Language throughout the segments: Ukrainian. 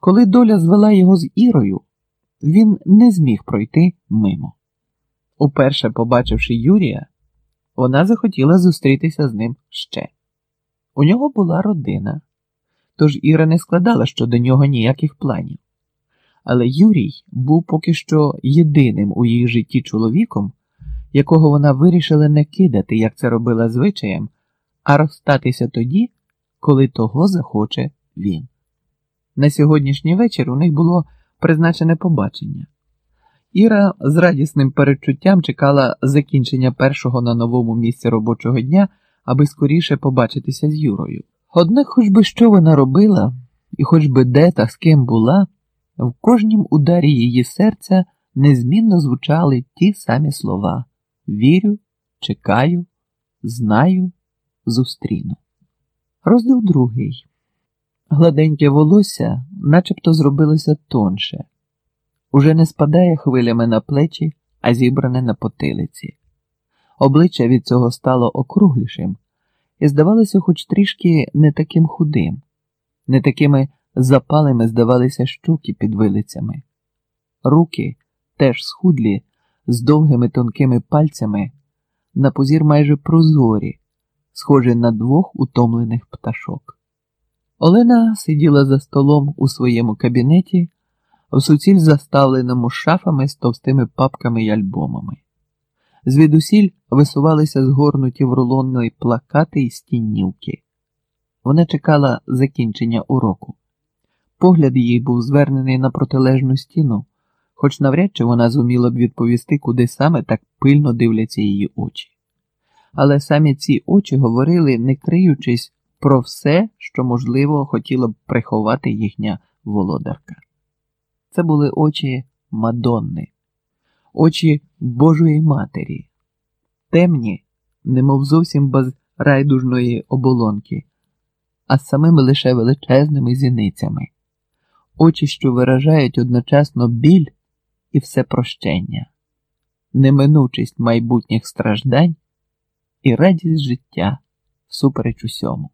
Коли доля звела його з Ірою, він не зміг пройти мимо. Уперше побачивши Юрія, вона захотіла зустрітися з ним ще. У нього була родина, тож Іра не складала щодо нього ніяких планів. Але Юрій був поки що єдиним у її житті чоловіком, якого вона вирішила не кидати, як це робила звичаєм, а розстатися тоді, коли того захоче він. На сьогоднішній вечір у них було призначене побачення. Іра з радісним передчуттям чекала закінчення першого на новому місці робочого дня, аби скоріше побачитися з Юрою. Однак, хоч би що вона робила, і хоч би де та з ким була, в кожнім ударі її серця незмінно звучали ті самі слова вірю, чекаю, знаю, зустріну. Розділ другий. Гладеньке волосся начебто зробилося тонше, уже не спадає хвилями на плечі, а зібране на потилиці. Обличчя від цього стало округлішим і здавалося, хоч трішки не таким худим, не такими запалими здавалися щуки під вилицями. Руки, теж схудлі, з довгими тонкими пальцями, на позір майже прозорі, схожі на двох утомлених пташок. Олена сиділа за столом у своєму кабінеті, в суціль заставленому шафами з товстими папками й альбомами. Звідусіль висувалися згорнуті в рулонної плакати й стіннівки. Вона чекала закінчення уроку. Погляд її був звернений на протилежну стіну, хоч навряд чи вона зуміла б відповісти, куди саме так пильно дивляться її очі. Але самі ці очі говорили, не криючись, про все, що, можливо, хотіла б приховати їхня володарка. Це були очі Мадонни, очі Божої Матері, темні, немов зовсім без райдужної оболонки, а з самими лише величезними зіницями, очі, що виражають одночасно біль і все прощення, неминучість майбутніх страждань і радість життя всупереч усьому.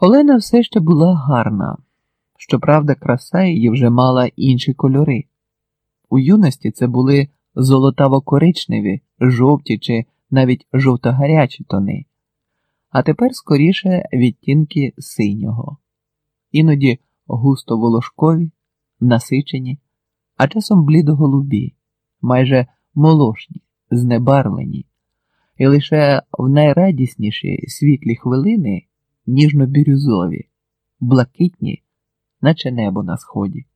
Олена все ще була гарна, щоправда, краса її вже мала інші кольори. У юності це були золотаво-коричневі, жовті чи навіть жовто-гарячі тони, а тепер скоріше відтінки синього, іноді густо волошкові, насичені, а часом блідо-голубі, майже молошні, знебарвлені, і лише в найрадісніші світлі хвилини ніжно-бірюзові, блакитні, наче небо на сході.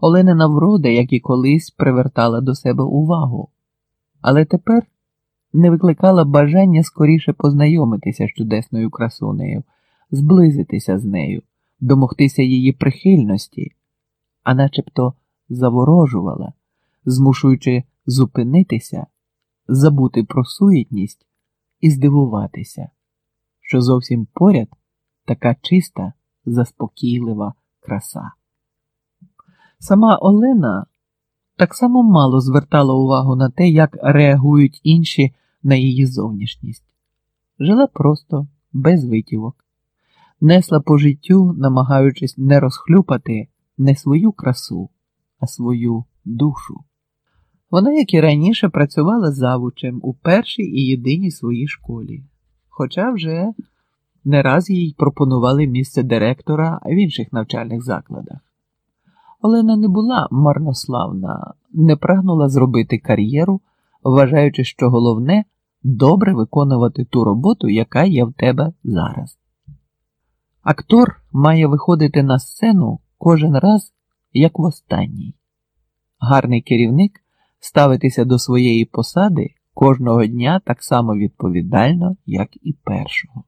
Оленина врода, як і колись, привертала до себе увагу, але тепер не викликала бажання скоріше познайомитися з чудесною красунею, зблизитися з нею, домогтися її прихильності, а начебто заворожувала, змушуючи зупинитися, забути про суетність і здивуватися, що зовсім поряд така чиста, заспокійлива краса. Сама Олена так само мало звертала увагу на те, як реагують інші на її зовнішність. Жила просто, без витівок, несла по життю, намагаючись не розхлюпати не свою красу, а свою душу. Вона, як і раніше, працювала завучем у першій і єдиній своїй школі, хоча вже не раз їй пропонували місце директора в інших навчальних закладах. Олена не була марнославна, не прагнула зробити кар'єру, вважаючи, що головне добре виконувати ту роботу, яка є в тебе зараз. Актор має виходити на сцену кожен раз, як в останній. Гарний керівник ставитися до своєї посади кожного дня так само відповідально, як і першого.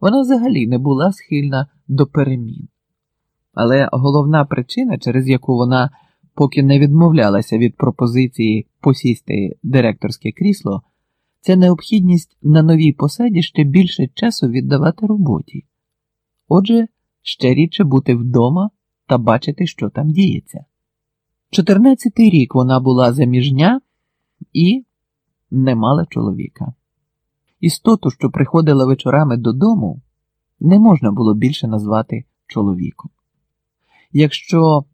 Вона взагалі не була схильна до перемін. Але головна причина, через яку вона поки не відмовлялася від пропозиції посісти директорське крісло, це необхідність на новій посаді ще більше часу віддавати роботі. Отже, ще рідше бути вдома та бачити, що там діється. Чотирнадцятий рік вона була заміжня і не мала чоловіка. Істоту, що приходила вечорами додому, не можна було більше назвати чоловіком. якщо